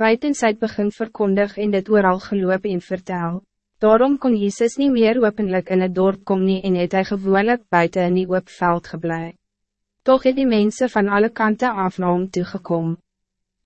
wijd in sy begin verkondig en dit ooral geloop en vertel. Daarom kon Jezus niet meer openlijk in het dorp kom nie en het hy gewoonlik buiten in die oop veld geblei. Toch het die mensen van alle kanten af na hom toegekom.